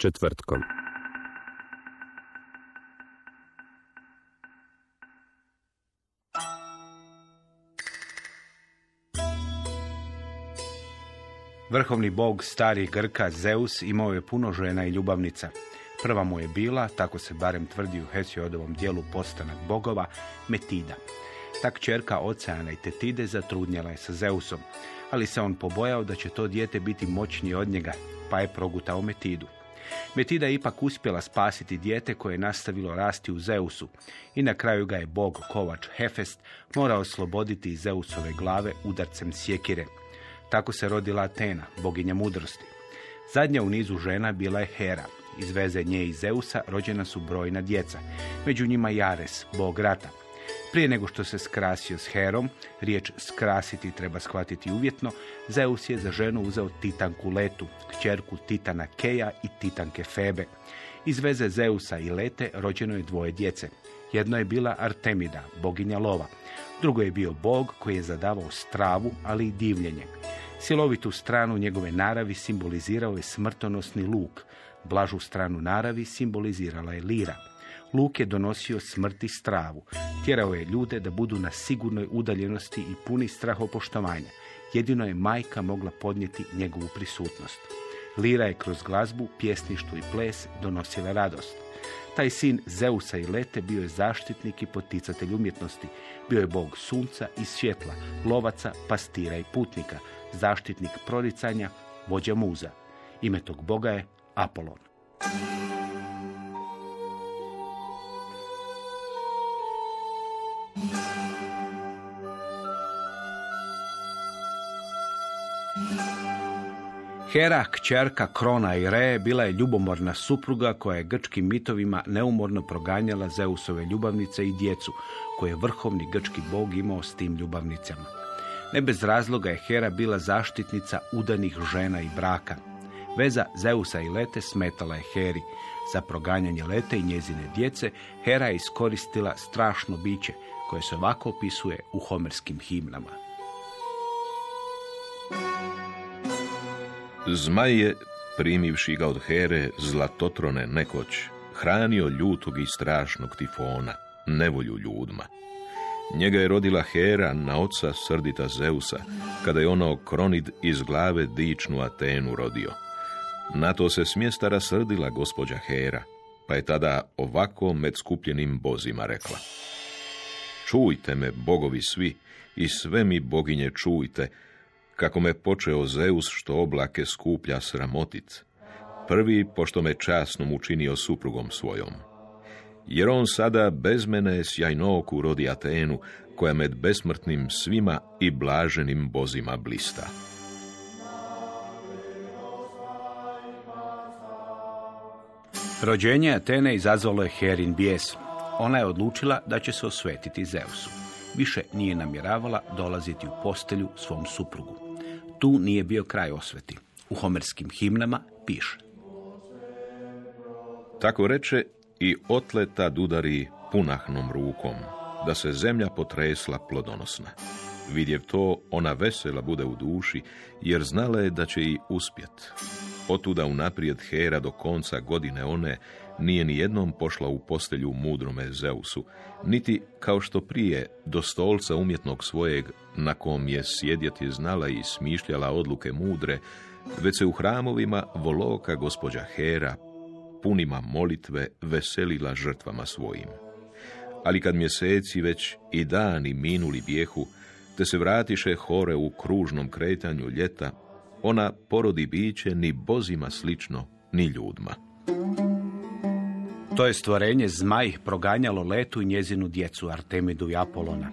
Četvrtkom. Vrhovni bog starih Grka Zeus imao je puno žena i ljubavnica. Prva mu je bila, tako se barem tvrdi u Hesiodovom dijelu Postanak bogova, Metida. Ta kćerka Oceana i Tetide zatrudnjala je sa Zeusom, ali se on pobojao da će to dijete biti moćnije od njega, pa je progutao Metidu. Metida je ipak uspjela spasiti dijete koje je nastavilo rasti u Zeusu i na kraju ga je bog kovač Hefest morao osloboditi iz Zeusove glave udarcem sjekire. Tako se rodila Atena, boginja mudrosti. Zadnja u nizu žena bila je Hera. Iz veze nje i Zeusa rođena su brojna djeca, među njima Jares, bog rata. Prije nego što se skrasio s Herom, riječ skrasiti treba shvatiti uvjetno, Zeus je za ženu uzeo Titanku Letu, kćerku Titana Keja i Titanke Febe. Iz veze Zeusa i Lete rođeno je dvoje djece. Jedno je bila Artemida, boginja lova. Drugo je bio bog koji je zadavao stravu, ali i divljenje. Silovitu stranu njegove naravi simbolizirao je smrtonosni luk. Blažu stranu naravi simbolizirala je lira. Luk je donosio smrt i stravu. Tjerao je ljude da budu na sigurnoj udaljenosti i puni strahopoštovanja. Jedino je majka mogla podnijeti njegovu prisutnost. Lira je kroz glazbu, pjesništvo i ples donosila radost. Taj sin Zeusa i Lete bio je zaštitnik i poticatelj umjetnosti. Bio je bog sunca i svjetla, lovaca, pastira i putnika, zaštitnik proricanja, vođa muza. Ime tog boga je Apolon. Hera, kćerka Krona i Re, bila je ljubomorna supruga koja je grčkim mitovima neumorno proganjala Zeusove ljubavnice i djecu, koje je vrhovni grčki bog imao s tim ljubavnicama. Ne bez razloga je Hera bila zaštitnica udanih žena i braka. Veza Zeusa i Lete smetala je Heri. Za proganjanje Lete i njezine djece Hera je iskoristila strašno biće, koje se ovako opisuje u homerskim himnama. Zmaj je, primivši ga od Here, zlatotrone nekoć, hranio ljutog i strašnog tifona, nevolju ljudima. Njega je rodila Hera na oca srdita Zeusa, kada je ono Kronid iz glave dičnu Atenu rodio. Na to se s mjesta rasrdila gospođa Hera, pa je tada ovako med skupljenim bozima rekla. Čujte me, bogovi svi, i sve mi boginje čujte, kako me počeo Zeus što oblake skuplja sramotic. Prvi, pošto me časnom učinio suprugom svojom. Jer on sada bez mene sjajnoku rodi Atenu, koja med besmrtnim svima i blaženim bozima blista. Rođenje Atene izazvalo je Herin bijes. Ona je odlučila da će se osvetiti Zeusu. Više nije namjeravala dolaziti u postelju svom suprugu. Tu nije bio kraj osveti. U homerskim himnama piše. Tako reče i otleta dudari punahnom rukom, da se zemlja potresla plodonosna. Vidjev to, ona vesela bude u duši, jer znala je da će i uspjet. Otuda unaprijed Hera do konca godine one nije ni jednom pošla u postelju mudrome Zeusu, niti kao što prije do stolca umjetnog svojeg na kom je sjedjeti znala i smišljala odluke mudre, već se u hramovima voloka gospođa Hera, punima molitve, veselila žrtvama svojim. Ali kad mjeseci već i dani minuli bijehu, te se vratiše hore u kružnom kretanju ljeta, ona porodi biće ni bozima slično, ni ljudima. To je stvorenje zmaj proganjalo letu i njezinu djecu Artemidu i Apolona.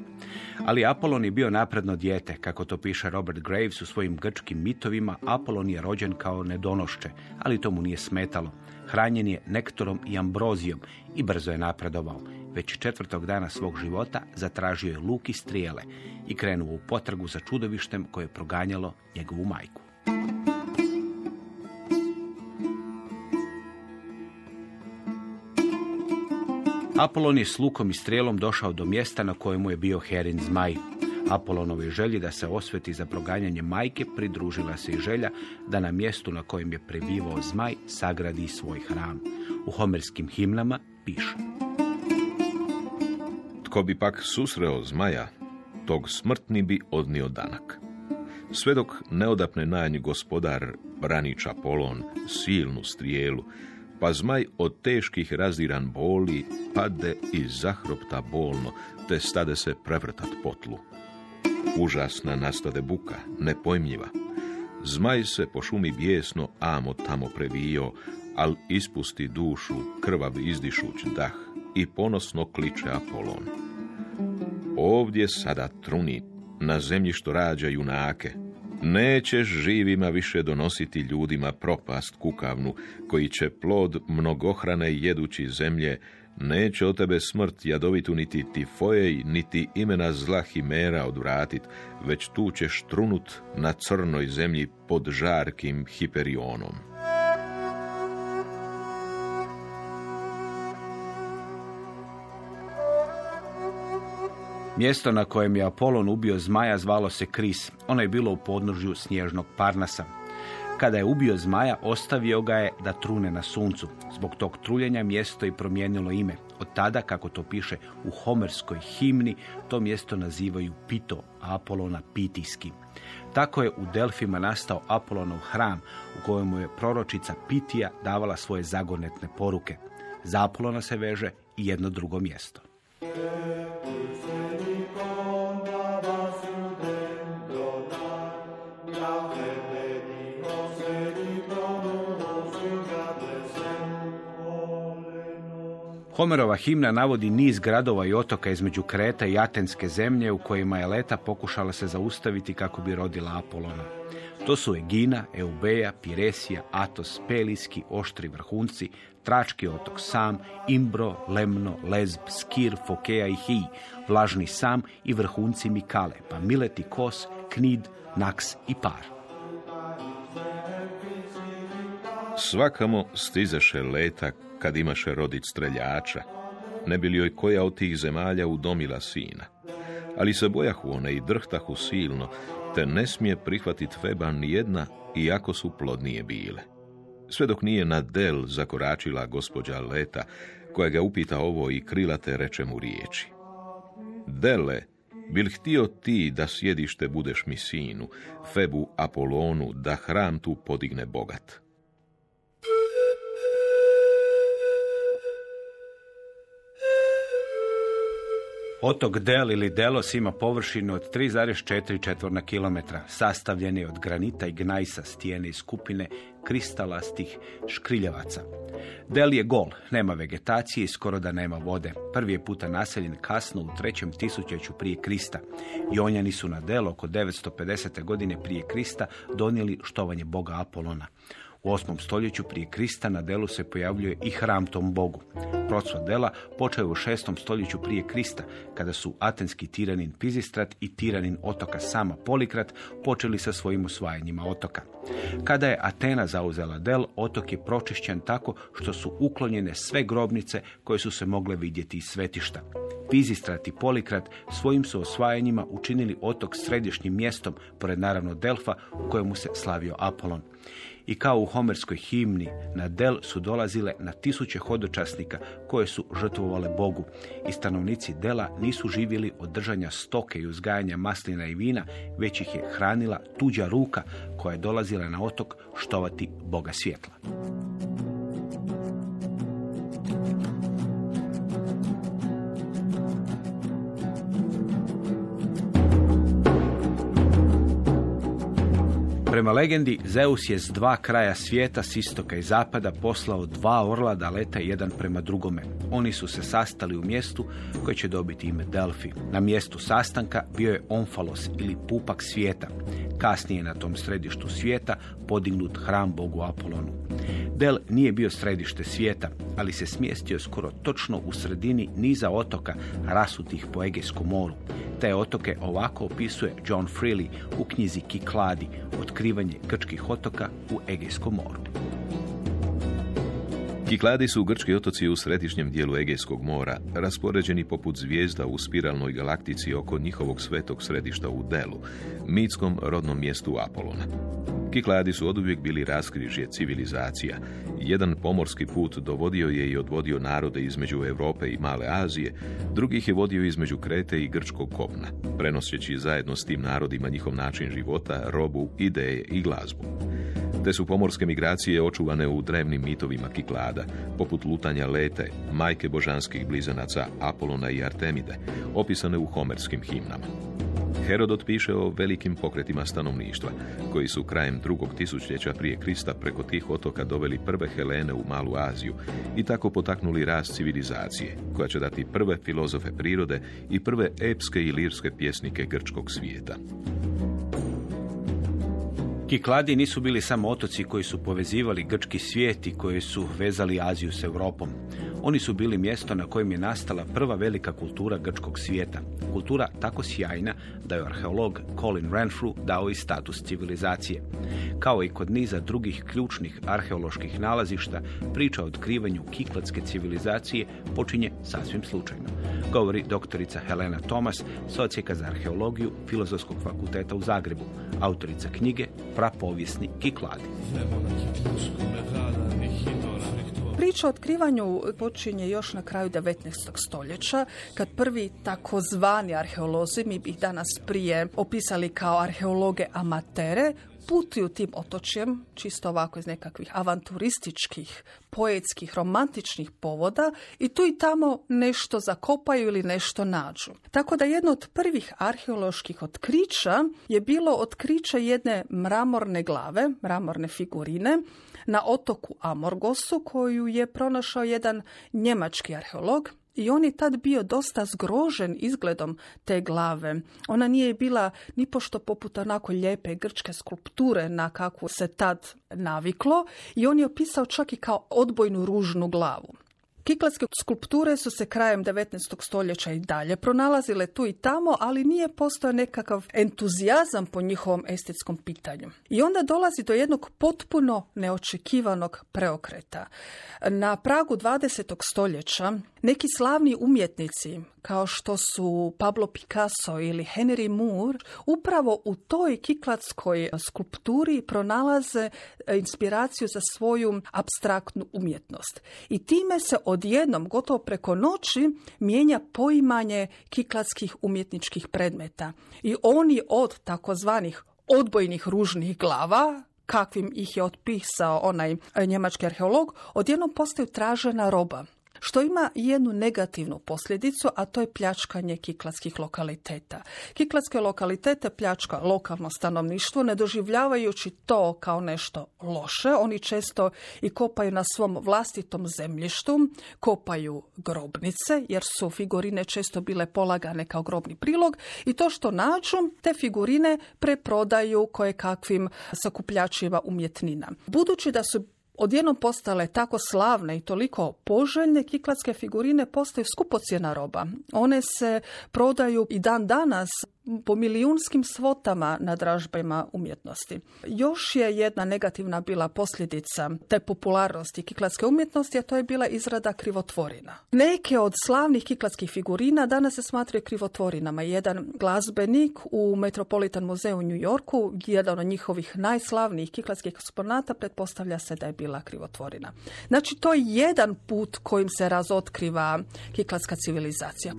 Ali Apolon je bio napredno dijete, kako to piše Robert Graves u svojim grčkim mitovima, Apolon je rođen kao nedonošće, ali to mu nije smetalo. Hranjen je nektorom i ambrozijom i brzo je napredovao. Već četvrtog dana svog života zatražio je luk i strijele i krenuo u potragu za čudovištem koje je proganjalo njegovu majku. Apolon je s lukom i strijelom došao do mjesta na kojemu je bio Herin zmaj. Apolonove želji da se osveti za proganjanje majke pridružila se i želja da na mjestu na kojem je prebivao zmaj sagradi svoj hram. U homerskim himnama piše. Tko bi pak susreo zmaja, tog smrtni bi odnio danak. Sve dok ne odapne nanj gospodar braniča polon, silnu strijelu, pa zmaj od teških razdiran boli pade i zahropta bolno, te stade se prevrtat potlu. Užasna nastade buka, nepojmljiva. Zmaj se po šumi bijesno amo tamo previo, al ispusti dušu krvav izdišuć dah i ponosno kliče Apolon. Ovdje sada truni, na zemlji što rađa junake, Nećeš živima više donositi ljudima propast kukavnu, koji će plod mnogohrane jedući zemlje, neće od tebe smrt jadovitu niti tifojej, niti imena zla himera odvratit, već tu ćeš trunut na crnoj zemlji pod žarkim hiperionom. Mjesto na kojem je Apolon ubio zmaja zvalo se Kris. Ono je bilo u podnožju snježnog Parnasa. Kada je ubio zmaja, ostavio ga je da trune na suncu. Zbog tog truljenja mjesto je promijenilo ime. Od tada, kako to piše u homerskoj himni, to mjesto nazivaju Pito, Apolona Pitijski. Tako je u Delfima nastao Apolonov hram u kojemu je proročica Pitija davala svoje zagonetne poruke. Za Apolona se veže i jedno drugo mjesto. Homerova himna navodi niz gradova i otoka između Kreta i Atenske zemlje u kojima je Leta pokušala se zaustaviti kako bi rodila Apolona. To su Egina, Eubeja, Piresija, Atos, Pelijski, Oštri vrhunci, Trački otok Sam, Imbro, Lemno, Lezb, Skir, Fokeja i Hi, Vlažni Sam i vrhunci Mikale, pa Mileti Kos, Knid, Naks i Par. Svakamo stizeše leta kad imaše rodit streljača, ne bi li joj koja od tih zemalja udomila sina. Ali se bojahu one i drhtahu silno, te ne smije prihvatit Feba ni jedna, iako su plodnije bile. Sve dok nije na del zakoračila gospođa Leta, koja ga upita ovo i krilate reče mu riječi. Dele, bil htio ti da sjedište budeš mi sinu, Febu Apolonu, da hram tu podigne bogat? Otok Del ili Delos ima površinu od 3,4 četvorna kilometra. Sastavljen je od granita i gnajsa stijene i skupine kristalastih škriljavaca. Del je gol, nema vegetacije i skoro da nema vode. Prvi je puta naseljen kasno u trećem tisućeću prije Krista. Jonjani su na Del oko 950. godine prije Krista donijeli štovanje boga Apolona. U 8. stoljeću prije Krista na delu se pojavljuje i hram tom bogu. Procvat dela počeo je u 6. stoljeću prije Krista, kada su atenski tiranin Pizistrat i tiranin otoka Sama Polikrat počeli sa svojim usvajanjima otoka. Kada je Atena zauzela del, otok je pročišćen tako što su uklonjene sve grobnice koje su se mogle vidjeti iz svetišta. Pizistrat i Polikrat svojim su osvajanjima učinili otok središnjim mjestom, pored naravno Delfa, u kojemu se slavio Apolon i kao u homerskoj himni na Del su dolazile na tisuće hodočasnika koje su žrtvovale Bogu i stanovnici Dela nisu živjeli od držanja stoke i uzgajanja maslina i vina, već ih je hranila tuđa ruka koja je dolazila na otok štovati Boga svjetla. Prema legendi, Zeus je s dva kraja svijeta, s istoka i zapada, poslao dva orla da leta jedan prema drugome. Oni su se sastali u mjestu koje će dobiti ime Delfi. Na mjestu sastanka bio je Omfalos ili pupak svijeta. Kasnije na tom središtu svijeta podignut hram bogu Apolonu. Del nije bio središte svijeta, ali se smjestio skoro točno u sredini niza otoka rasutih po Egejskom moru. Te otoke ovako opisuje John Freely u knjizi Kikladi, otkrivanje grčkih otoka u Egejskom moru. Kikladi su grčki otoci u središnjem dijelu Egejskog mora, raspoređeni poput zvijezda u spiralnoj galaktici oko njihovog svetog središta u Delu, mitskom rodnom mjestu Apolona. Kikladi su oduvijek bili raskrižje civilizacija. Jedan pomorski put dovodio je i odvodio narode između Europe i Male Azije, drugih je vodio između Krete i Grčkog kopna, prenoseći zajedno s tim narodima njihov način života, robu, ideje i glazbu. Te su pomorske migracije očuvane u drevnim mitovima Kiklada, poput lutanja lete, majke božanskih blizanaca Apolona i Artemide, opisane u homerskim himnama. Herodot piše o velikim pokretima stanovništva, koji su krajem drugog tisućljeća prije Krista preko tih otoka doveli prve Helene u Malu Aziju i tako potaknuli rast civilizacije, koja će dati prve filozofe prirode i prve epske i lirske pjesnike grčkog svijeta. Kikladi nisu bili samo otoci koji su povezivali grčki svijet i koji su vezali Aziju s Europom. Oni su bili mjesto na kojem je nastala prva velika kultura grčkog svijeta. Kultura tako sjajna da je arheolog Colin Renfrew dao i status civilizacije. Kao i kod niza drugih ključnih arheoloških nalazišta, priča o otkrivanju kiklatske civilizacije počinje sasvim slučajno. Govori doktorica Helena Thomas, socijeka za arheologiju Filozofskog fakulteta u Zagrebu, autorica knjige Prapovijesni Kikladi. Priča o otkrivanju počinje još na kraju 19. stoljeća, kad prvi takozvani arheolozi, mi bi danas prije opisali kao arheologe amatere, putuju tim otočjem, čisto ovako iz nekakvih avanturističkih, poetskih, romantičnih povoda i tu i tamo nešto zakopaju ili nešto nađu. Tako da jedno od prvih arheoloških otkrića je bilo otkriće jedne mramorne glave, mramorne figurine, na otoku Amorgosu koju je pronašao jedan njemački arheolog i on je tad bio dosta zgrožen izgledom te glave. Ona nije bila ni pošto poput onako lijepe grčke skulpture na kakvu se tad naviklo i on je opisao čak i kao odbojnu ružnu glavu. Kiklatske skulpture su se krajem 19. stoljeća i dalje pronalazile tu i tamo, ali nije postojao nekakav entuzijazam po njihovom estetskom pitanju. I onda dolazi do jednog potpuno neočekivanog preokreta. Na pragu 20. stoljeća neki slavni umjetnici kao što su Pablo Picasso ili Henry Moore upravo u toj kiklatskoj skulpturi pronalaze e, inspiraciju za svoju abstraktnu umjetnost. I time se odjednom, gotovo preko noći, mijenja poimanje kiklatskih umjetničkih predmeta. I oni od takozvanih odbojnih ružnih glava, kakvim ih je otpisao onaj e, njemački arheolog, odjednom postaju tražena roba što ima jednu negativnu posljedicu, a to je pljačkanje kiklatskih lokaliteta. Kiklatske lokalitete pljačka lokalno stanovništvo, ne doživljavajući to kao nešto loše. Oni često i kopaju na svom vlastitom zemljištu, kopaju grobnice, jer su figurine često bile polagane kao grobni prilog i to što nađu, te figurine preprodaju koje kakvim sakupljačima umjetnina. Budući da su odjednom postale tako slavne i toliko poželjne, kiklatske figurine postaju skupocjena roba. One se prodaju i dan danas po milijunskim svotama na dražbama umjetnosti. Još je jedna negativna bila posljedica te popularnosti kiklatske umjetnosti, a to je bila izrada krivotvorina. Neke od slavnih kiklatskih figurina danas se smatraju krivotvorinama. Jedan glazbenik u Metropolitan muzeju u New Yorku, jedan od njihovih najslavnijih kiklatskih eksponata, pretpostavlja se da je bila krivotvorina. Znači, to je jedan put kojim se razotkriva kiklatska civilizacija.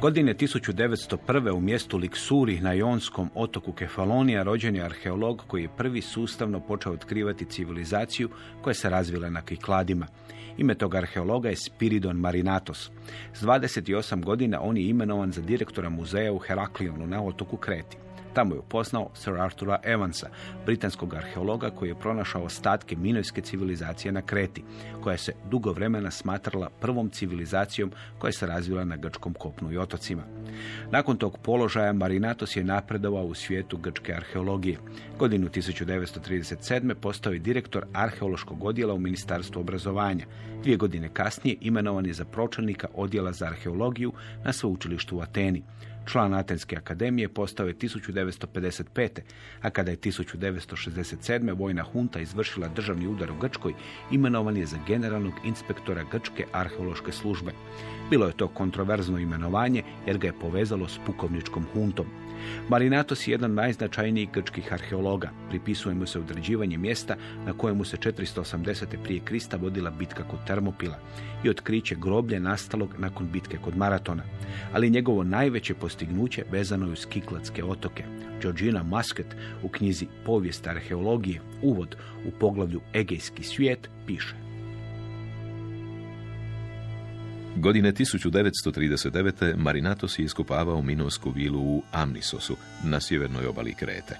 Godine 1901. u mjestu Liksuri na Jonskom otoku Kefalonija rođen je arheolog koji je prvi sustavno počeo otkrivati civilizaciju koja se razvila na Kikladima. Ime tog arheologa je Spiridon Marinatos. S 28 godina on je imenovan za direktora muzeja u Heraklionu na otoku Kreti. Tamo je upoznao Sir Artura Evansa, britanskog arheologa koji je pronašao ostatke minojske civilizacije na Kreti, koja se dugo vremena smatrala prvom civilizacijom koja se razvila na grčkom kopnu i otocima. Nakon tog položaja Marinatos je napredovao u svijetu grčke arheologije. Godinu 1937. postao je direktor arheološkog odjela u Ministarstvu obrazovanja. Dvije godine kasnije imenovan je za pročelnika odjela za arheologiju na sveučilištu u Ateni. Član Atenske akademije postao je 1955. a kada je 1967. vojna hunta izvršila državni udar u Grčkoj, imenovan je za generalnog inspektora Grčke arheološke službe. Bilo je to kontroverzno imenovanje jer ga je povezalo s pukovničkom huntom. Marinatos je jedan najznačajnijih grčkih arheologa. Pripisuje mu se određivanje mjesta na kojemu se 480. prije Krista vodila bitka kod Termopila i otkriće groblje nastalog nakon bitke kod Maratona. Ali njegovo najveće postignuće vezano je uz Kiklatske otoke. Georgina Musket u knjizi Povijest arheologije, uvod u poglavlju Egejski svijet, piše. Godine 1939. Marinatos je iskopavao minovsku vilu u Amnisosu na sjevernoj obali Krete.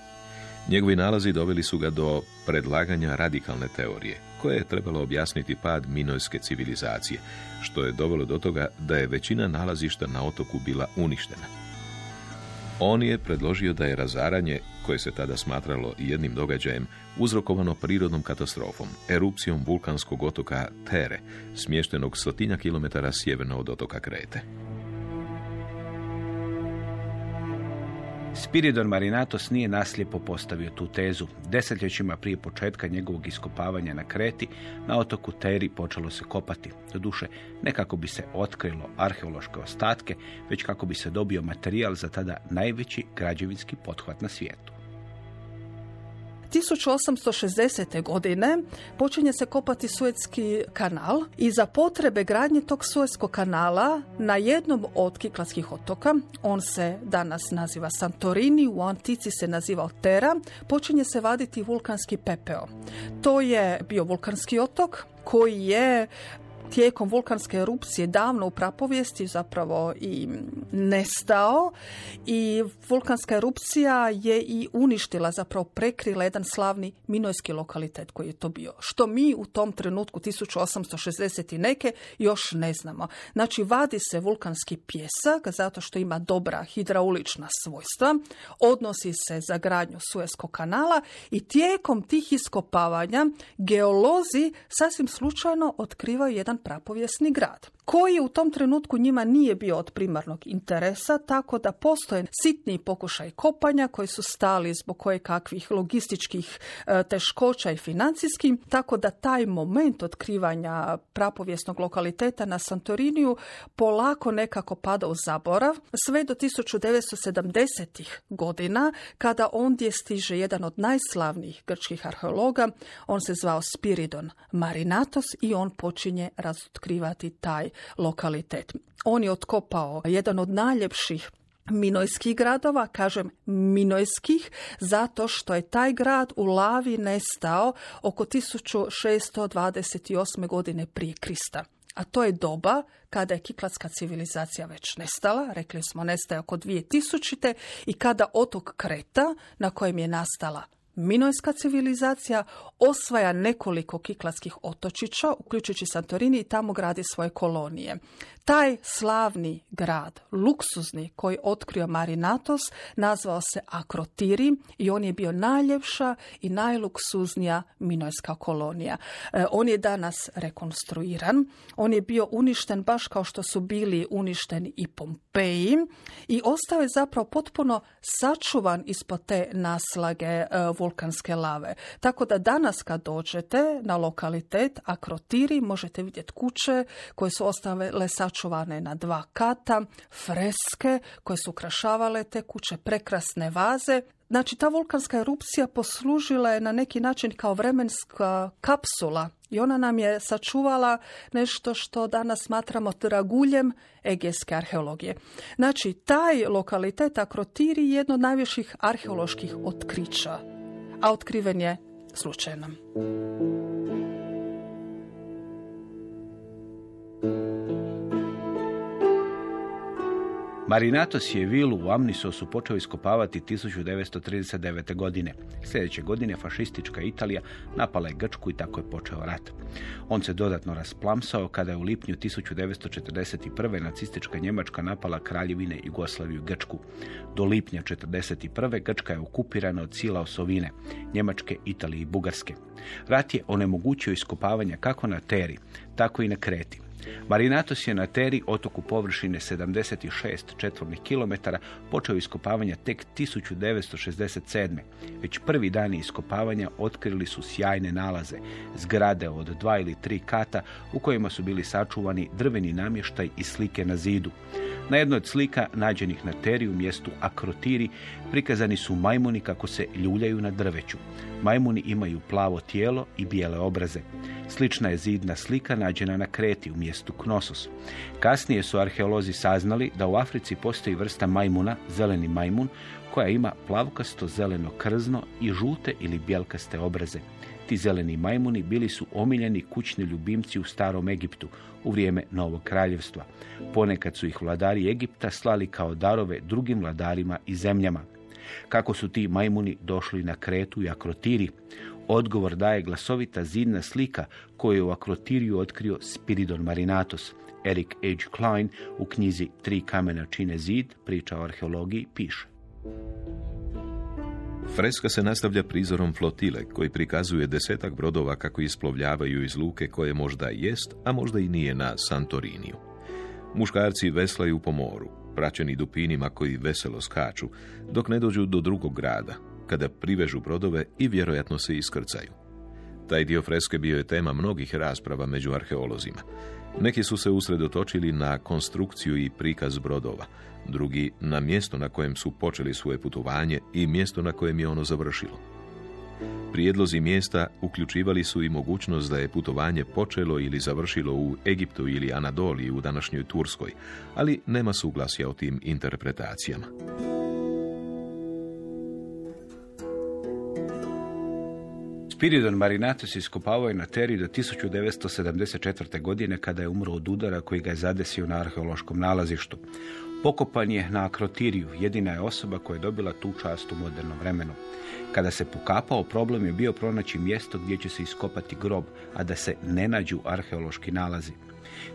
Njegovi nalazi doveli su ga do predlaganja radikalne teorije, koje je trebalo objasniti pad minojske civilizacije, što je dovelo do toga da je većina nalazišta na otoku bila uništena. On je predložio da je razaranje, koje se tada smatralo jednim događajem, uzrokovano prirodnom katastrofom, erupcijom vulkanskog otoka Tere, smještenog stotinja kilometara sjeverno od otoka Krete. Spiridon Marinatos nije naslijepo postavio tu tezu. Desetljećima prije početka njegovog iskopavanja na Kreti, na otoku Teri počelo se kopati. Doduše, ne kako bi se otkrilo arheološke ostatke, već kako bi se dobio materijal za tada najveći građevinski pothvat na svijetu. 1860. godine počinje se kopati Suetski kanal i za potrebe gradnje tog Suetskog kanala na jednom od Kiklatskih otoka, on se danas naziva Santorini, u antici se naziva Tera, počinje se vaditi vulkanski pepeo. To je bio vulkanski otok koji je tijekom vulkanske erupcije davno u prapovijesti zapravo i nestao i vulkanska erupcija je i uništila, zapravo prekrila jedan slavni minojski lokalitet koji je to bio. Što mi u tom trenutku 1860 i neke još ne znamo. Znači vadi se vulkanski pjesak zato što ima dobra hidraulična svojstva, odnosi se za gradnju Suezkog kanala i tijekom tih iskopavanja geolozi sasvim slučajno otkrivaju jedan prapovijesni grad koji u tom trenutku njima nije bio od primarnog interesa, tako da postoje sitni pokušaj kopanja koji su stali zbog koje kakvih logističkih e, teškoća i financijskim, tako da taj moment otkrivanja prapovijesnog lokaliteta na Santoriniju polako nekako pada u zaborav, sve do 1970. godina, kada ondje stiže jedan od najslavnijih grčkih arheologa, on se zvao Spiridon Marinatos i on počinje razotkrivati taj lokalitet. On je otkopao jedan od najljepših Minojskih gradova, kažem Minojskih, zato što je taj grad u lavi nestao oko 1628. godine prije Krista. A to je doba kada je kiklatska civilizacija već nestala, rekli smo nestaje oko 2000. i kada otok Kreta, na kojem je nastala Minojska civilizacija osvaja nekoliko kiklatskih otočića, uključujući Santorini i tamo gradi svoje kolonije. Taj slavni grad, luksuzni, koji otkrio Marinatos, nazvao se Akrotiri i on je bio najljepša i najluksuznija minojska kolonija. E, on je danas rekonstruiran, on je bio uništen baš kao što su bili uništeni i Pompeji i ostao je zapravo potpuno sačuvan ispod te naslage e, vulkanske lave. Tako da danas kad dođete na lokalitet Akrotiri možete vidjeti kuće koje su ostale sačuvane na dva kata, freske koje su ukrašavale te kuće, prekrasne vaze, Znači, ta vulkanska erupcija poslužila je na neki način kao vremenska kapsula i ona nam je sačuvala nešto što danas smatramo draguljem egejske arheologije. Znači, taj lokalitet Akrotiri je jedno od najviših arheoloških otkrića, a otkriven je slučajno. Marinatos je vilu u Amnisosu počeo iskopavati 1939. godine. Sljedeće godine fašistička Italija napala je Grčku i tako je počeo rat. On se dodatno rasplamsao kada je u lipnju 1941. nacistička Njemačka napala kraljevine Jugoslaviju i Grčku. Do lipnja 1941. Grčka je okupirana od sila osovine, Njemačke, Italije i Bugarske. Rat je onemogućio iskopavanja kako na Teri, tako i na Kreti. Marinatos je na Teri, otoku površine 76 četvornih kilometara, počeo iskopavanja tek 1967. Već prvi dani iskopavanja otkrili su sjajne nalaze, zgrade od dva ili tri kata u kojima su bili sačuvani drveni namještaj i slike na zidu. Na jednoj od slika nađenih na Teri u mjestu Akrotiri prikazani su majmuni kako se ljuljaju na drveću. Majmuni imaju plavo tijelo i bijele obraze. Slična je zidna slika nađena na Kreti u mjestu Knosos. Kasnije su arheolozi saznali da u Africi postoji vrsta majmuna, zeleni majmun, koja ima plavkasto zeleno krzno i žute ili bjelkaste obraze. Ti zeleni majmuni bili su omiljeni kućni ljubimci u starom Egiptu u vrijeme Novog kraljevstva. Ponekad su ih vladari Egipta slali kao darove drugim vladarima i zemljama. Kako su ti majmuni došli na Kretu i Akrotiri? Odgovor daje glasovita zidna slika koju je u Akrotiriju otkrio Spiridon Marinatos. Eric H. Klein u knjizi Tri kamena čine zid, priča o arheologiji, piše. Freska se nastavlja prizorom flotile koji prikazuje desetak brodova kako isplovljavaju iz luke koje možda jest, a možda i nije na Santoriniju. Muškarci veslaju po moru, praćeni dupinima koji veselo skaču, dok ne dođu do drugog grada, kada privežu brodove i vjerojatno se iskrcaju. Taj dio freske bio je tema mnogih rasprava među arheolozima. Neki su se usredotočili na konstrukciju i prikaz brodova, drugi na mjesto na kojem su počeli svoje putovanje i mjesto na kojem je ono završilo. Prijedlozi mjesta uključivali su i mogućnost da je putovanje počelo ili završilo u Egiptu ili Anadoliji u današnjoj Turskoj, ali nema suglasja o tim interpretacijama. Spiridon Marinatus iskopavao je na Teri do 1974. godine kada je umro od udara koji ga je zadesio na arheološkom nalazištu. Pokopan je na Akrotiriju, jedina je osoba koja je dobila tu čast u modernom vremenu. Kada se pokapao, problem je bio pronaći mjesto gdje će se iskopati grob, a da se ne nađu arheološki nalazi.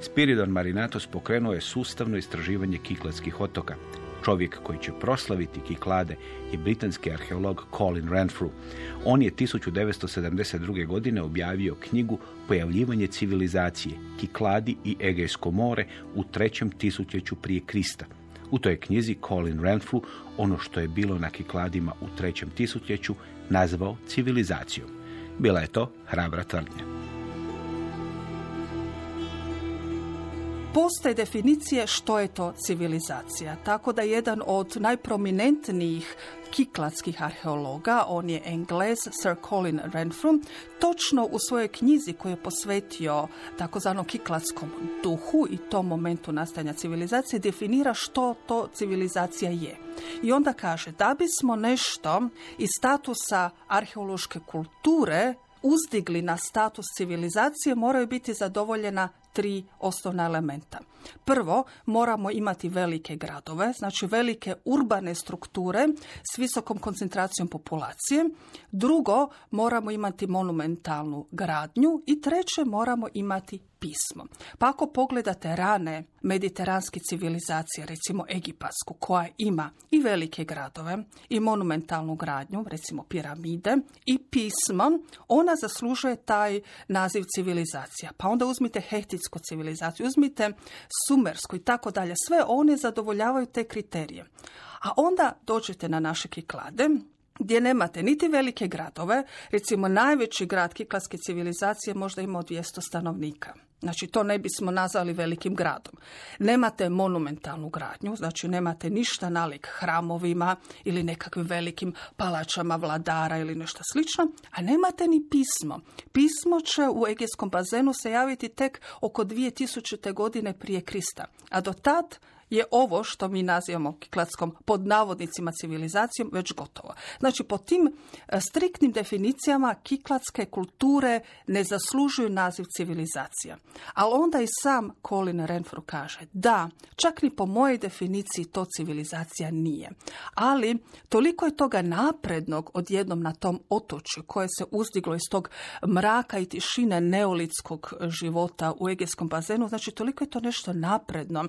Spiridon Marinatos pokrenuo je sustavno istraživanje kikladskih otoka. Čovjek koji će proslaviti Kiklade je britanski arheolog Colin Renfrew. On je 1972. godine objavio knjigu Pojavljivanje civilizacije, Kikladi i Egejsko more u trećem tisućeću prije Krista. U toj knjizi Colin Renfrew ono što je bilo na Kikladima u trećem tisućeću nazvao civilizacijom. Bila je to hrabra tvrdnja. Postoje definicije što je to civilizacija, tako da jedan od najprominentnijih kiklatskih arheologa, on je Englez Sir Colin Renfrew, točno u svojoj knjizi koju je posvetio takozvanom kiklatskom duhu i tom momentu nastajanja civilizacije definira što to civilizacija je. I onda kaže da bismo nešto iz statusa arheološke kulture uzdigli na status civilizacije moraju biti zadovoljena tri osnovna elementa. Prvo, moramo imati velike gradove, znači velike urbane strukture s visokom koncentracijom populacije. Drugo, moramo imati monumentalnu gradnju i treće, moramo imati pismo. Pa ako pogledate rane mediteranske civilizacije, recimo Egipatsku, koja ima i velike gradove i monumentalnu gradnju, recimo piramide i pismo, ona zaslužuje taj naziv civilizacija. Pa onda uzmite hehtitsku civilizaciju, uzmite sumersku i tako dalje. Sve one zadovoljavaju te kriterije. A onda dođete na naše kiklade gdje nemate niti velike gradove, recimo najveći grad kiklatske civilizacije možda ima 200 stanovnika. Znači to ne bismo nazvali velikim gradom. Nemate monumentalnu gradnju, znači nemate ništa nalik hramovima ili nekakvim velikim palačama vladara ili nešto slično, a nemate ni pismo. Pismo će u Egejskom bazenu se javiti tek oko 2000. godine prije Krista, a do tad je ovo što mi nazivamo kiklatskom pod navodnicima civilizacijom već gotovo. Znači, po tim e, striktnim definicijama kiklatske kulture ne zaslužuju naziv civilizacija. Ali onda i sam Colin Renfrew kaže da, čak ni po mojoj definiciji to civilizacija nije. Ali toliko je toga naprednog odjednom na tom otočju koje se uzdiglo iz tog mraka i tišine neolitskog života u Egejskom bazenu, znači toliko je to nešto napredno.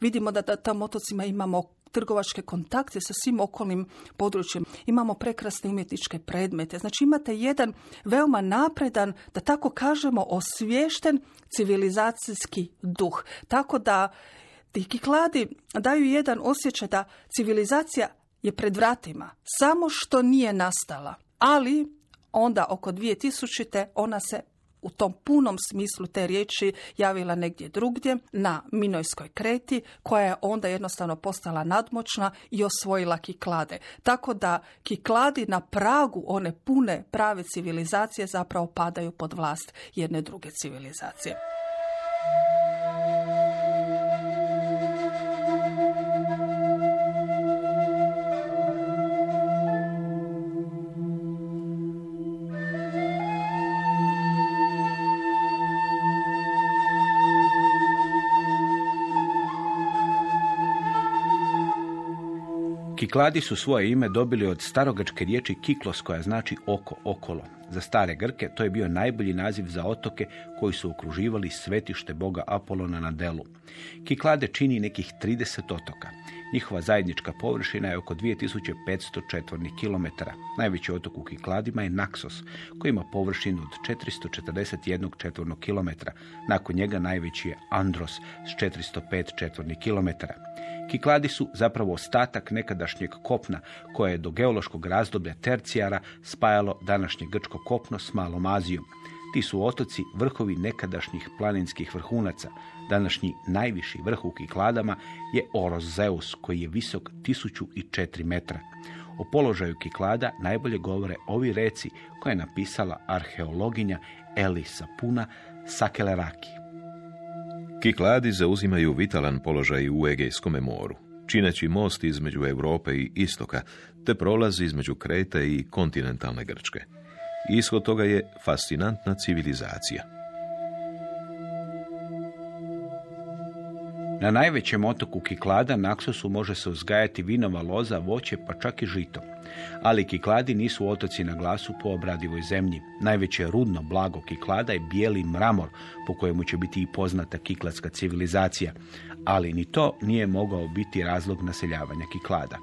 Vidimo da da tam otocima imamo trgovačke kontakte sa svim okolnim područjem. Imamo prekrasne umjetničke predmete. Znači imate jedan veoma napredan, da tako kažemo, osviješten civilizacijski duh. Tako da ti kikladi daju jedan osjećaj da civilizacija je pred vratima. Samo što nije nastala. Ali onda oko 2000. ona se u tom punom smislu te riječi javila negdje drugdje na Minojskoj kreti koja je onda jednostavno postala nadmoćna i osvojila Kiklade. Tako da Kikladi na pragu one pune prave civilizacije zapravo padaju pod vlast jedne druge civilizacije. Kikladi su svoje ime dobili od starogačke riječi kiklos koja znači oko, okolo. Za stare Grke to je bio najbolji naziv za otoke koji su okruživali svetište boga Apolona na Delu. Kiklade čini nekih 30 otoka. Njihova zajednička površina je oko 2500 četvornih kilometara. Najveći otok u Kikladima je Naxos, koji ima površinu od 441 četvornog kilometra. Nakon njega najveći je Andros s 405 četvornih kilometara. Kikladi su zapravo ostatak nekadašnjeg kopna koje je do geološkog razdoblja tercijara spajalo današnje grčko kopno s malom Azijom. Ti su otoci vrhovi nekadašnjih planinskih vrhunaca. Današnji najviši vrh u Kikladama je Oros Zeus, koji je visok 1004 metra. O položaju Kiklada najbolje govore ovi reci koje je napisala arheologinja Eli Sapuna Sakeleraki. Kikladi zauzimaju vitalan položaj u Egejskom moru, čineći most između Europe i Istoka, te prolazi između Krete i kontinentalne Grčke. Ishod toga je fascinantna civilizacija. Na najvećem otoku Kiklada, Naksosu, može se uzgajati vinova loza, voće, pa čak i žito. Ali Kikladi nisu otoci na glasu po obradivoj zemlji. Najveće rudno blago Kiklada je bijeli mramor, po kojemu će biti i poznata kiklatska civilizacija. Ali ni to nije mogao biti razlog naseljavanja Kiklada.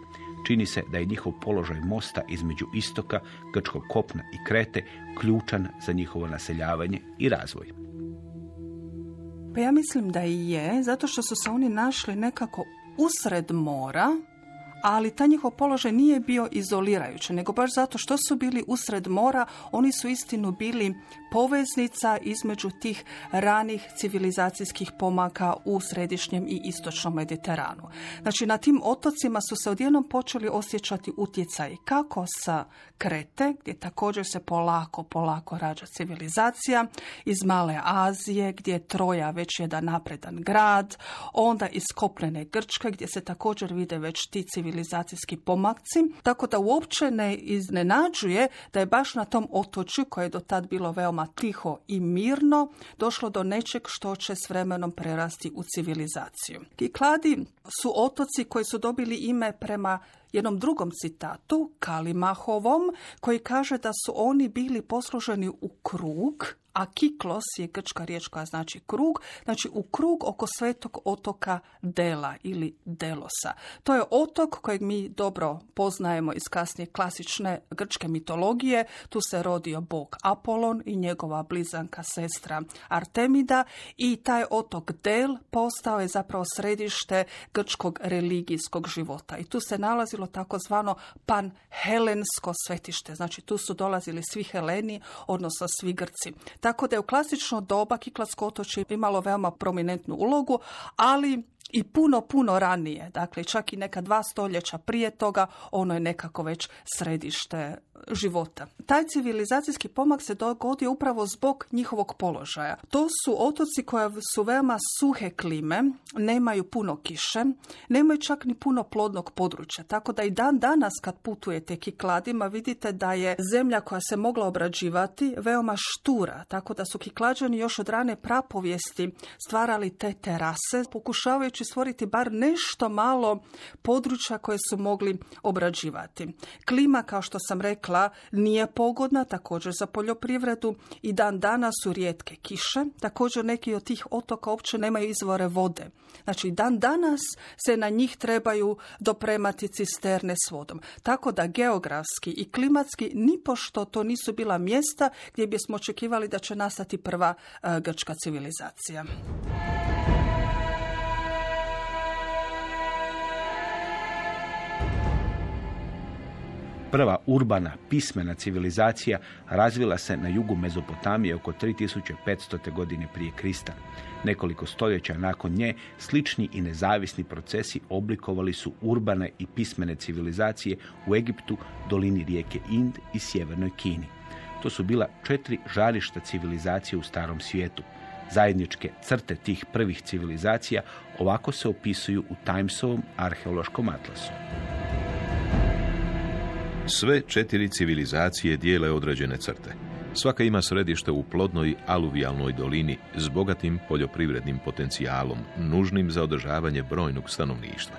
Čini se da je njihov položaj mosta između istoka, grčkog kopna i krete ključan za njihovo naseljavanje i razvoj. Pa ja mislim da i je, zato što su se oni našli nekako usred mora, ali taj njihov položaj nije bio izolirajući, nego baš zato što su bili usred mora, oni su istinu bili poveznica između tih ranih civilizacijskih pomaka u središnjem i istočnom Mediteranu. Znači, na tim otocima su se odjednom počeli osjećati utjecaj kako sa Krete, gdje također se polako, polako rađa civilizacija, iz Male Azije, gdje je Troja već jedan napredan grad, onda iz kopnene Grčke, gdje se također vide već ti civilizacijski pomakci, tako da uopće ne iznenađuje da je baš na tom otočju, koje je do tad bilo veoma tiho i mirno, došlo do nečeg što će s vremenom prerasti u civilizaciju. Kikladi su otoci koji su dobili ime prema jednom drugom citatu, Kalimahovom, koji kaže da su oni bili posluženi u krug, a kiklos je grčka riječ koja znači krug, znači u krug oko svetog otoka Dela ili Delosa. To je otok kojeg mi dobro poznajemo iz kasnije klasične grčke mitologije. Tu se rodio bog Apolon i njegova blizanka sestra Artemida i taj otok Del postao je zapravo središte grčkog religijskog života. I tu se nalazilo takozvano panhelensko svetište. Znači tu su dolazili svi Heleni, odnosno svi Grci. Tako da je u klasično doba Kiklatsko otočje imalo veoma prominentnu ulogu, ali i puno, puno ranije, dakle čak i neka dva stoljeća prije toga, ono je nekako već središte života. Taj civilizacijski pomak se dogodio upravo zbog njihovog položaja. To su otoci koje su veoma suhe klime, nemaju puno kiše, nemaju čak ni puno plodnog područja, tako da i dan danas kad putujete kikladima vidite da je zemlja koja se mogla obrađivati veoma štura, tako da su kiklađani još od rane prapovijesti stvarali te terase, pokušavajući stvoriti bar nešto malo područja koje su mogli obrađivati. Klima, kao što sam rekla, nije pogodna također za poljoprivredu i dan danas su rijetke kiše. Također neki od tih otoka uopće nemaju izvore vode. Znači dan danas se na njih trebaju dopremati cisterne s vodom. Tako da geografski i klimatski nipošto to nisu bila mjesta gdje bismo očekivali da će nastati prva e, grčka civilizacija. Prva urbana pismena civilizacija razvila se na jugu Mezopotamije oko 3500. godine prije Krista. Nekoliko stoljeća nakon nje slični i nezavisni procesi oblikovali su urbane i pismene civilizacije u Egiptu, dolini rijeke Ind i sjevernoj Kini. To su bila četiri žarišta civilizacije u starom svijetu. Zajedničke crte tih prvih civilizacija ovako se opisuju u Timesovom arheološkom atlasu. Sve četiri civilizacije dijele određene crte. Svaka ima središte u plodnoj aluvijalnoj dolini s bogatim poljoprivrednim potencijalom, nužnim za održavanje brojnog stanovništva.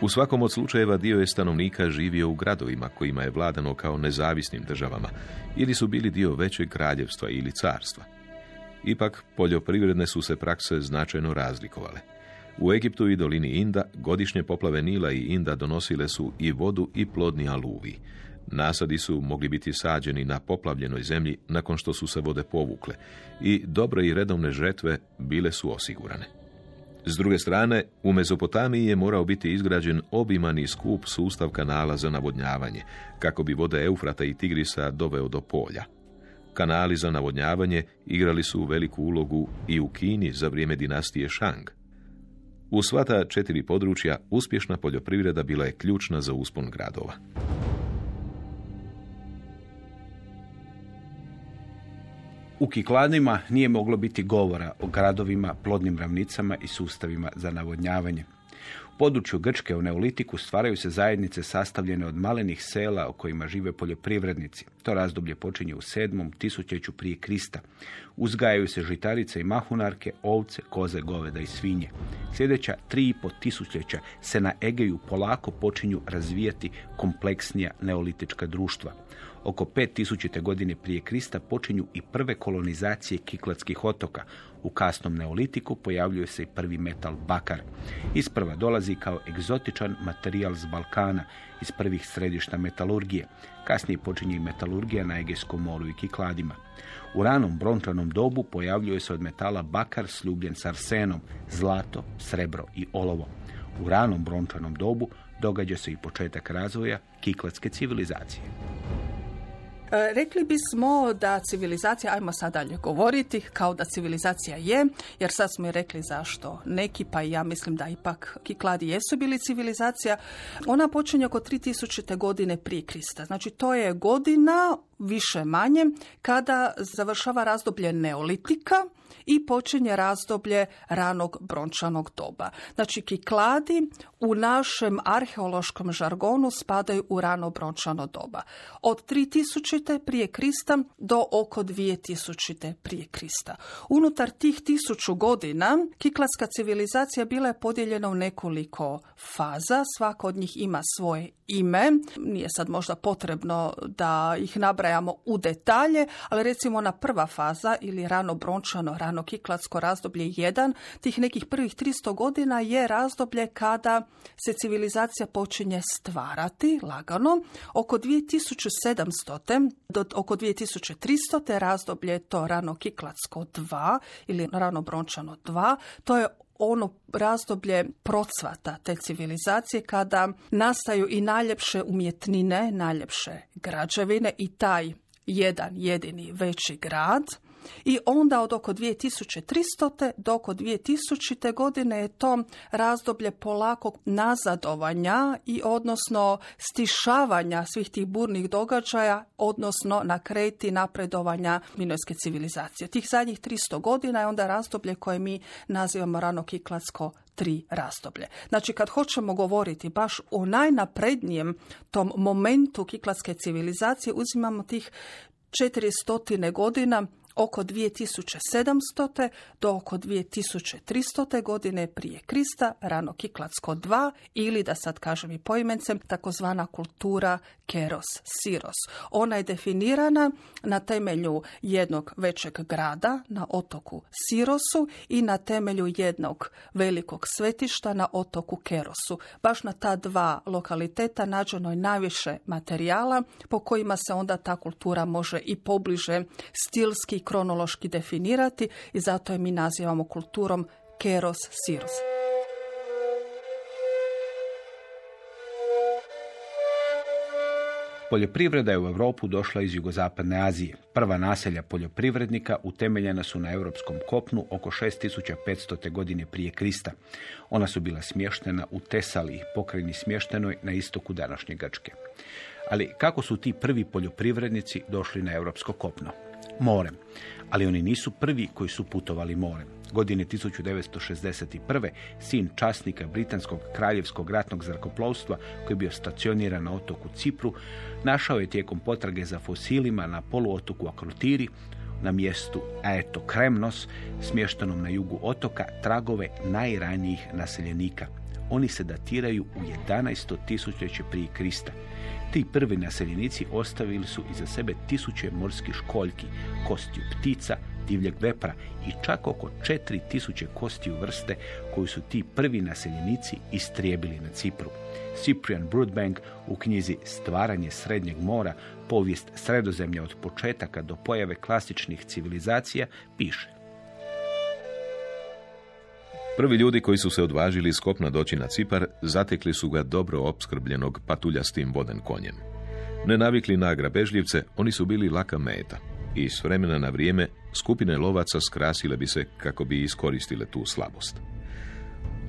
U svakom od slučajeva dio je stanovnika živio u gradovima kojima je vladano kao nezavisnim državama ili su bili dio većeg kraljevstva ili carstva. Ipak, poljoprivredne su se prakse značajno razlikovale. U Egiptu i dolini Inda godišnje poplave Nila i Inda donosile su i vodu i plodni aluvi. Nasadi su mogli biti sađeni na poplavljenoj zemlji nakon što su se vode povukle i dobre i redovne žetve bile su osigurane. S druge strane, u Mezopotamiji je morao biti izgrađen obiman i skup sustav kanala za navodnjavanje, kako bi vode Eufrata i Tigrisa doveo do polja. Kanali za navodnjavanje igrali su veliku ulogu i u Kini za vrijeme dinastije Shang. U sva ta četiri područja uspješna poljoprivreda bila je ključna za uspon gradova. U Kikladima nije moglo biti govora o gradovima, plodnim ravnicama i sustavima za navodnjavanje. U području Grčke u Neolitiku stvaraju se zajednice sastavljene od malenih sela o kojima žive poljoprivrednici. To razdoblje počinje u sedmom tisućeću prije Krista. Uzgajaju se žitarice i mahunarke, ovce, koze, goveda i svinje. Sljedeća tri i po tisućljeća se na Egeju polako počinju razvijati kompleksnija neolitička društva. Oko 5000. godine prije Krista počinju i prve kolonizacije kiklatskih otoka. U kasnom neolitiku pojavljuje se i prvi metal bakar. Isprva dolazi kao egzotičan materijal s Balkana, iz prvih središta metalurgije. Kasnije počinje i metalurgija na Egejskom moru i Kikladima. U ranom brončanom dobu pojavljuje se od metala bakar sljubljen s arsenom, zlato, srebro i olovo. U ranom brončanom dobu događa se i početak razvoja kiklatske civilizacije. E, rekli bismo da civilizacija, ajmo sad dalje govoriti, kao da civilizacija je, jer sad smo i rekli zašto neki, pa ja mislim da ipak Kikladi jesu bili civilizacija. Ona počinje oko 3000. godine prije Krista. Znači to je godina više manje kada završava razdoblje neolitika i počinje razdoblje ranog brončanog doba. Znači kikladi u našem arheološkom žargonu spadaju u rano brončano doba. Od 3000. prije Krista do oko 2000. prije Krista. Unutar tih tisuću godina kiklatska civilizacija bila je podijeljena u nekoliko faza. Svaka od njih ima svoje ime. Nije sad možda potrebno da ih nabrajamo u detalje, ali recimo na prva faza ili rano brončano, rano kiklatsko razdoblje 1, tih nekih prvih 300 godina je razdoblje kada se civilizacija počinje stvarati lagano. Oko 2700. do oko 2300. razdoblje je to rano kiklatsko 2 ili rano brončano 2. To je ono razdoblje procvata te civilizacije kada nastaju i najljepše umjetnine, najljepše građevine i taj jedan jedini veći grad i onda od oko 2300. do oko 2000. godine je to razdoblje polakog nazadovanja i odnosno stišavanja svih tih burnih događaja, odnosno na kreti napredovanja minojske civilizacije. Tih zadnjih 300 godina je onda razdoblje koje mi nazivamo ranokiklatsko tri razdoblje. Znači kad hoćemo govoriti baš o najnaprednijem tom momentu kiklatske civilizacije, uzimamo tih 400 godina oko 2700. do oko 2300. godine prije Krista, rano Kiklatsko 2 ili da sad kažem i poimencem, takozvana kultura Keros Siros. Ona je definirana na temelju jednog većeg grada na otoku Sirosu i na temelju jednog velikog svetišta na otoku Kerosu. Baš na ta dva lokaliteta nađeno je najviše materijala po kojima se onda ta kultura može i pobliže stilski kronološki definirati i zato je mi nazivamo kulturom Keros Siros. Poljoprivreda je u Europu došla iz jugozapadne Azije. Prva naselja poljoprivrednika utemeljena su na europskom kopnu oko 6500. godine prije Krista. Ona su bila smještena u Tesaliji, pokrajini smještenoj na istoku današnje Grčke. Ali kako su ti prvi poljoprivrednici došli na europsko kopno? Morem. Ali oni nisu prvi koji su putovali morem. Godine 1961. sin časnika britanskog kraljevskog ratnog zrakoplovstva koji je bio stacioniran na otoku Cipru, našao je tijekom potrage za fosilima na poluotoku Akrotiri na mjestu Aeto Kremnos, smještenom na jugu otoka, tragove najranijih naseljenika. Oni se datiraju u 11. tisućljeće prije Krista. Ti prvi naseljenici ostavili su iza sebe tisuće morskih školjki, kostiju ptica, divljeg vepra i čak oko 4000 kostiju vrste koju su ti prvi naseljenici istrijebili na Cipru. Cyprian Broodbank u knjizi Stvaranje srednjeg mora, povijest sredozemlja od početaka do pojave klasičnih civilizacija, piše. Prvi ljudi koji su se odvažili iz kopna doći na Cipar, zatekli su ga dobro opskrbljenog patuljastim voden konjem. Ne navikli na grabežljivce, oni su bili laka meta i s vremena na vrijeme skupine lovaca skrasile bi se kako bi iskoristile tu slabost.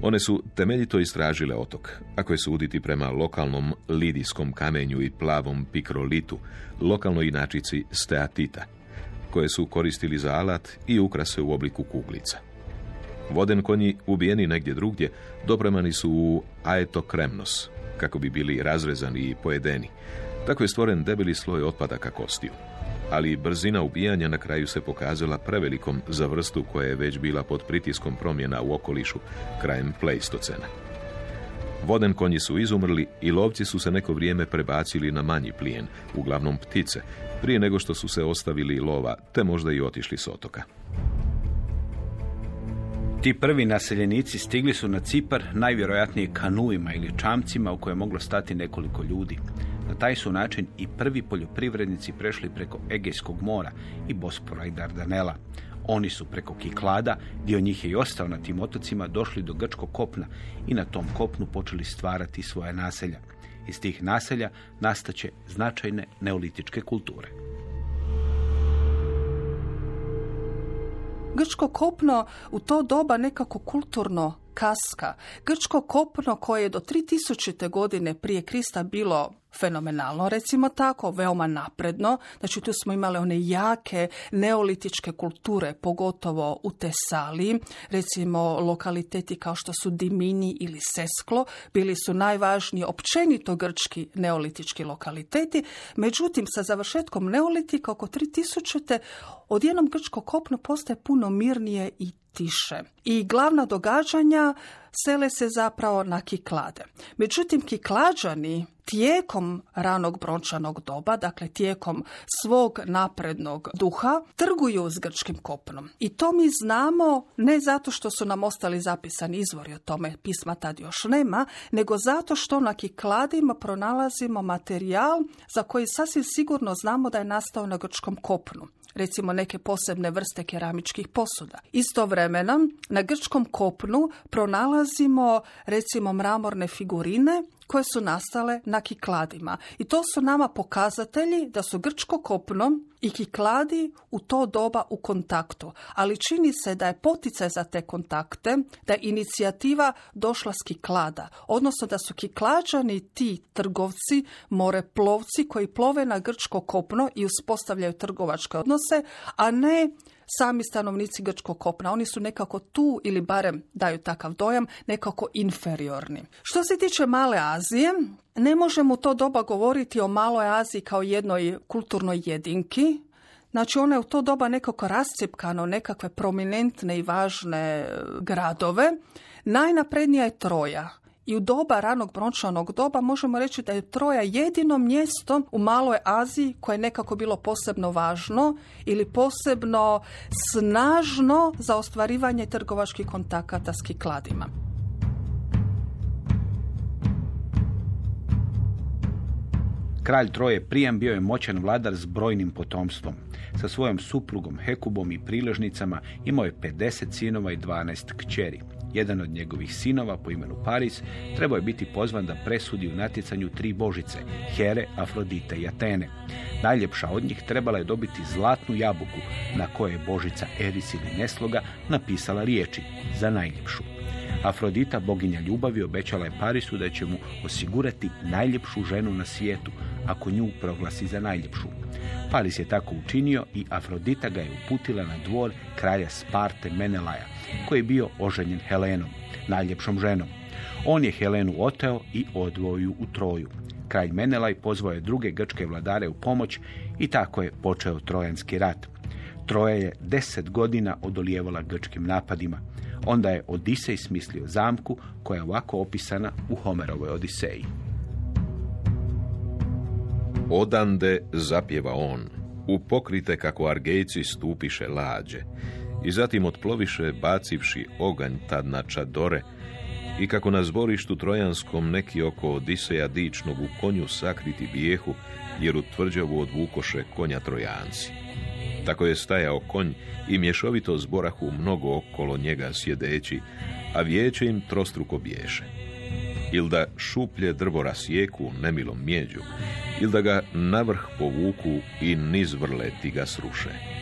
One su temeljito istražile otok, ako je suditi prema lokalnom lidijskom kamenju i plavom pikrolitu, lokalnoj inačici steatita, koje su koristili za alat i ukrase u obliku kuglica. Voden konji, ubijeni negdje drugdje, dopremani su u aetokremnos, kako bi bili razrezani i pojedeni. Tako je stvoren debeli sloj otpadaka kostiju. Ali brzina ubijanja na kraju se pokazala prevelikom za vrstu koja je već bila pod pritiskom promjena u okolišu krajem Pleistocena. Voden konji su izumrli i lovci su se neko vrijeme prebacili na manji plijen, uglavnom ptice, prije nego što su se ostavili lova, te možda i otišli s otoka. Ti prvi naseljenici stigli su na Cipar najvjerojatnije kanuima ili čamcima u koje je moglo stati nekoliko ljudi. Na taj su način i prvi poljoprivrednici prešli preko Egejskog mora i Bospora i Dardanela. Oni su preko Kiklada, dio njih je i ostao na tim otocima, došli do Grčkog kopna i na tom kopnu počeli stvarati svoje naselja. Iz tih naselja nastaće značajne neolitičke kulture. Grčko kopno u to doba nekako kulturno kaska. Grčko kopno koje je do 3000. godine prije Krista bilo fenomenalno, recimo tako, veoma napredno. Znači tu smo imali one jake neolitičke kulture, pogotovo u Tesali, recimo lokaliteti kao što su Dimini ili Sesklo, bili su najvažniji općenito grčki neolitički lokaliteti. Međutim, sa završetkom neolitika oko 3000. odjednom grčko kopno postaje puno mirnije i tiše. I glavna događanja sele se zapravo na Kiklade. Međutim, Kiklađani tijekom ranog brončanog doba, dakle tijekom svog naprednog duha, trguju s grčkim kopnom. I to mi znamo ne zato što su nam ostali zapisani izvori o tome, pisma tad još nema, nego zato što na Kikladima pronalazimo materijal za koji sasvim sigurno znamo da je nastao na grčkom kopnu recimo neke posebne vrste keramičkih posuda. Istovremeno, na grčkom kopnu pronalazimo recimo mramorne figurine koje su nastale na kikladima. I to su nama pokazatelji da su grčko kopno i kikladi u to doba u kontaktu. Ali čini se da je poticaj za te kontakte, da je inicijativa došla s kiklada. Odnosno da su kiklađani ti trgovci, moreplovci koji plove na grčko kopno i uspostavljaju trgovačke odnose, a ne sami stanovnici grčkog kopna. Oni su nekako tu, ili barem daju takav dojam, nekako inferiorni. Što se tiče Male Azije, ne možemo u to doba govoriti o Maloj Aziji kao jednoj kulturnoj jedinki, Znači ona je u to doba nekako rascjepkano nekakve prominentne i važne gradove. Najnaprednija je Troja. I u doba ranog brončanog doba možemo reći da je Troja jedino mjesto u Maloj Aziji koje je nekako bilo posebno važno ili posebno snažno za ostvarivanje trgovačkih kontakata s kikladima. Kralj Troje Prijem bio je moćan vladar s brojnim potomstvom. Sa svojom suprugom Hekubom i priležnicama imao je 50 sinova i 12 kćeri. Jedan od njegovih sinova po imenu Paris trebao je biti pozvan da presudi u natjecanju tri božice, Here, Afrodite i Atene. Najljepša od njih trebala je dobiti zlatnu jabuku na koje je božica Eris ili Nesloga napisala riječi za najljepšu. Afrodita, boginja ljubavi, obećala je Parisu da će mu osigurati najljepšu ženu na svijetu, ako nju proglasi za najljepšu. Paris je tako učinio i Afrodita ga je uputila na dvor kralja Sparte Menelaja, koji je bio oženjen Helenom, najljepšom ženom. On je Helenu oteo i odvojio u Troju. Kralj Menelaj pozvao je druge grčke vladare u pomoć i tako je počeo Trojanski rat. Troja je deset godina odolijevala grčkim napadima. Onda je Odisej smislio zamku koja je ovako opisana u Homerovoj Odiseji. Odande zapjeva on, u pokrite kako argejci stupiše lađe, i zatim otploviše bacivši oganj tad na čadore, i kako na zborištu trojanskom neki oko Odiseja dičnog u konju sakriti bijehu, jer u tvrđavu odvukoše konja trojanci. Tako je stajao konj i mješovito zborahu mnogo okolo njega sjedeći, a vijeće im trostruko biješe. Il da šuplje drvo rasjeku nemilom mjeđu, ili da ga navrh povuku i niz vrleti ga sruše.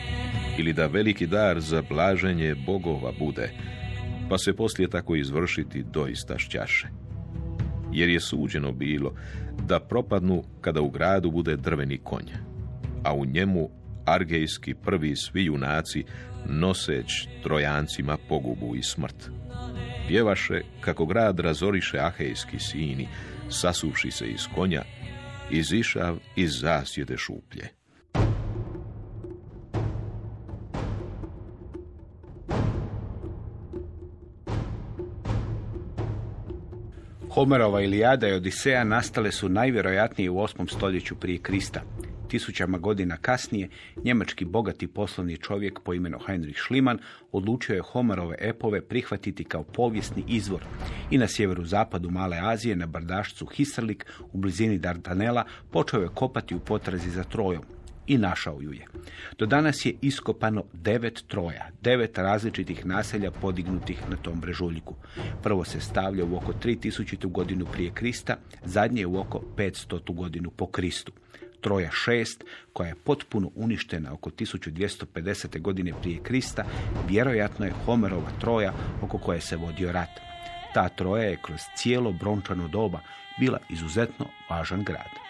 Ili da veliki dar za blaženje bogova bude, pa se poslije tako izvršiti doista šćaše. Jer je suđeno bilo da propadnu kada u gradu bude drveni konj, a u njemu argejski prvi svi junaci noseć trojancima pogubu i smrt. Pjevaše kako grad razoriše ahejski sini, sasuši se iz konja, izišav iz zasjede šuplje. Homerova Ilijada i Odiseja nastale su najvjerojatnije u 8. stoljeću prije Krista. Tisućama godina kasnije, njemački bogati poslovni čovjek po imenu Heinrich Schliemann odlučio je Homerove epove prihvatiti kao povijesni izvor i na sjeveru zapadu Male Azije, na bardašcu Hisarlik u blizini Dardanela, počeo je kopati u potrazi za Trojom i našao ju je. Do danas je iskopano devet troja, devet različitih naselja podignutih na tom brežuljku. Prvo se stavlja u oko 3000. godinu prije Krista, zadnje u oko 500. godinu po Kristu. Troja šest, koja je potpuno uništena oko 1250. godine prije Krista, vjerojatno je Homerova Troja oko koje se vodio rat. Ta Troja je kroz cijelo brončano doba bila izuzetno važan grad.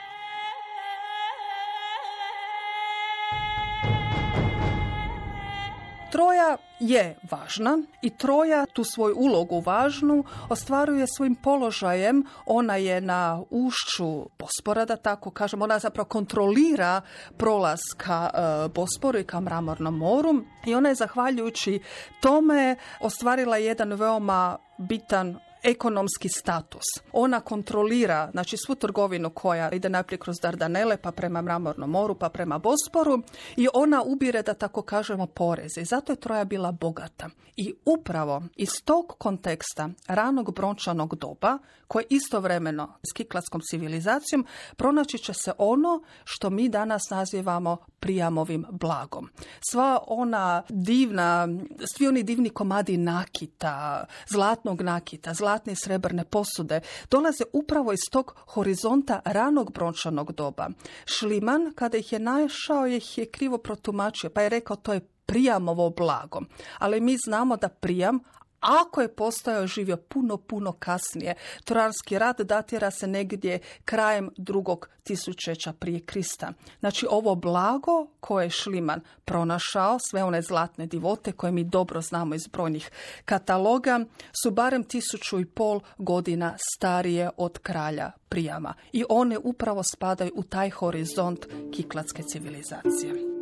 Je važna i Troja tu svoju ulogu važnu ostvaruje svojim položajem. Ona je na ušću Bospora, da tako kažem. Ona zapravo kontrolira prolaz ka e, Bosporu i ka Mramornom moru i ona je zahvaljujući tome ostvarila jedan veoma bitan ekonomski status. Ona kontrolira znači svu trgovinu koja ide najprije kroz Dardanele pa prema Mramornom moru pa prema Bosporu i ona ubire da tako kažemo poreze. I zato je Troja bila bogata. I upravo iz tog konteksta ranog brončanog doba koje istovremeno s kiklatskom civilizacijom pronaći će se ono što mi danas nazivamo prijamovim blagom. Sva ona divna, svi oni divni komadi nakita, zlatnog nakita, zlatne i srebrne posude, dolaze upravo iz tog horizonta ranog brončanog doba. Šliman, kada ih je našao, ih je krivo protumačio, pa je rekao to je prijamovo blago. Ali mi znamo da prijam, ako je postojao živio puno, puno kasnije. Trojanski rat datira se negdje krajem drugog tisućeća prije Krista. Znači ovo blago koje je Šliman pronašao, sve one zlatne divote koje mi dobro znamo iz brojnih kataloga, su barem tisuću i pol godina starije od kralja Prijama. I one upravo spadaju u taj horizont kiklatske civilizacije.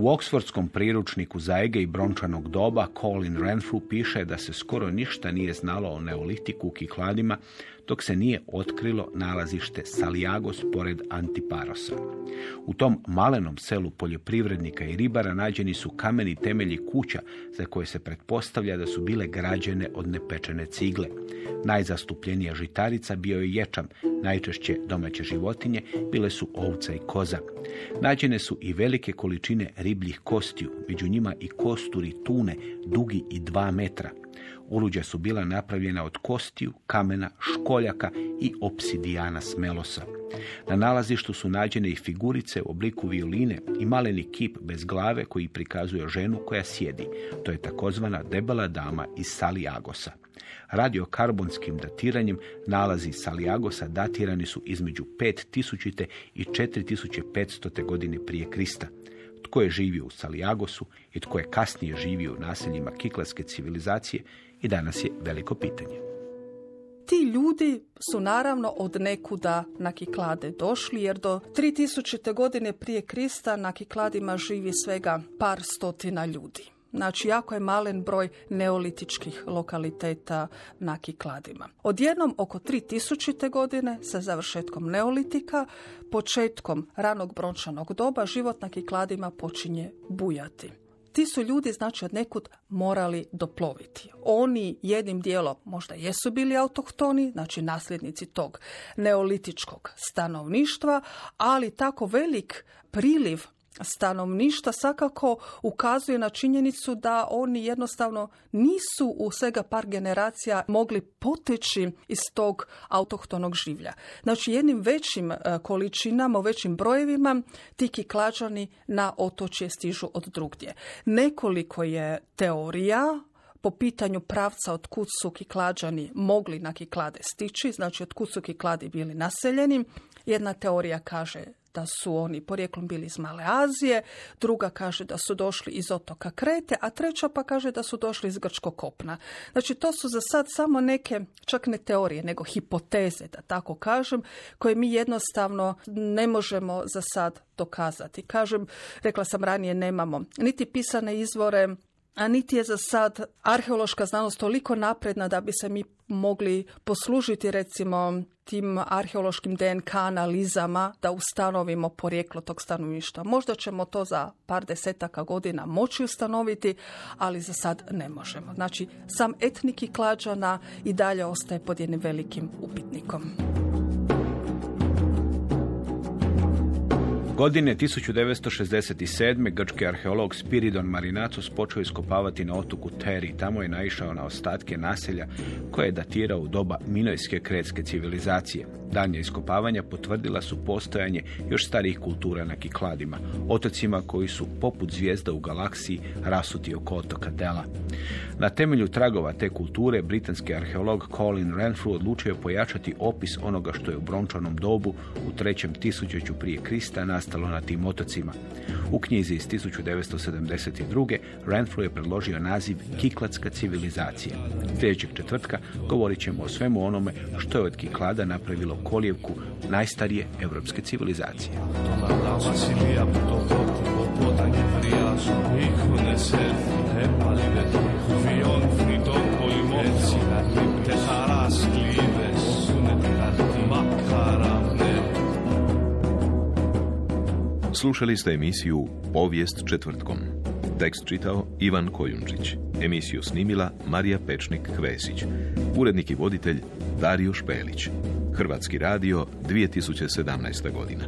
U Oksfordskom priručniku za Ege i brončanog doba Colin Renfrew piše da se skoro ništa nije znalo o neolitiku u Kikladima dok se nije otkrilo nalazište Saliagos pored Antiparosa. U tom malenom selu poljoprivrednika i ribara nađeni su kameni temelji kuća za koje se pretpostavlja da su bile građene od nepečene cigle. Najzastupljenija žitarica bio je ječam, najčešće domaće životinje bile su ovca i koza. Nađene su i velike količine ribljih kostiju, među njima i kosturi tune, dugi i dva metra. Uluđa su bila napravljena od kostiju, kamena, školjaka i opsidijana smelosa. Na nalazištu su nađene i figurice u obliku violine i maleni kip bez glave koji prikazuje ženu koja sjedi. To je takozvana debela dama iz Saliagosa. Radiokarbonskim datiranjem nalazi Saliagosa datirani su između 5000. i 4500. godine prije Krista tko je živio u Saliagosu i tko je kasnije živio u naseljima kiklatske civilizacije i danas je veliko pitanje. Ti ljudi su naravno od nekuda na Kiklade došli, jer do 3000. godine prije Krista na Kikladima živi svega par stotina ljudi. Znači, jako je malen broj neolitičkih lokaliteta na Kikladima. Odjednom, oko 3000. godine, sa završetkom neolitika, početkom ranog brončanog doba, život na Kikladima počinje bujati ti su ljudi znači od nekud morali doploviti. Oni jednim dijelom možda jesu bili autohtoni, znači nasljednici tog neolitičkog stanovništva, ali tako velik priliv stanovništva svakako ukazuje na činjenicu da oni jednostavno nisu u svega par generacija mogli poteći iz tog autohtonog življa. Znači jednim većim e, količinama, većim brojevima ti kiklađani na otočje stižu od drugdje. Nekoliko je teorija po pitanju pravca od kud su kiklađani mogli na kiklade stići, znači od kud su kikladi bili naseljeni. Jedna teorija kaže da su oni porijeklom bili iz Male Azije, druga kaže da su došli iz otoka Krete, a treća pa kaže da su došli iz Grčkog kopna. Znači to su za sad samo neke, čak ne teorije, nego hipoteze, da tako kažem, koje mi jednostavno ne možemo za sad dokazati. Kažem, rekla sam ranije, nemamo niti pisane izvore, a niti je za sad arheološka znanost toliko napredna da bi se mi mogli poslužiti recimo tim arheološkim DNK analizama da ustanovimo porijeklo tog stanovništva. Možda ćemo to za par desetaka godina moći ustanoviti, ali za sad ne možemo. Znači, sam etniki klađana i dalje ostaje pod jednim velikim upitnikom. Godine 1967. grčki arheolog Spiridon Marinacos počeo iskopavati na otoku Teri. Tamo je naišao na ostatke naselja koje je datirao u doba minojske kretske civilizacije. Danje iskopavanja potvrdila su postojanje još starijih kultura na Kikladima, otocima koji su poput zvijezda u galaksiji rasuti oko otoka Dela. Na temelju tragova te kulture, britanski arheolog Colin Renfrew odlučio je pojačati opis onoga što je u brončanom dobu u trećem tisućeću prije Krista nastalo na tim otocima. U knjizi iz 1972. Renfrew je predložio naziv Kiklatska civilizacija. Sljedećeg četvrtka govorit ćemo o svemu onome što je od Kiklada napravilo kolijevku najstarije europske civilizacije. Slušali ste emisiju Povijest četvrtkom. Tekst čitao Ivan Kojundžić. Emisiju snimila Marija Pečnik-Kvesić. Urednik i voditelj Dario Špelić. Hrvatski radio, 2017. godina.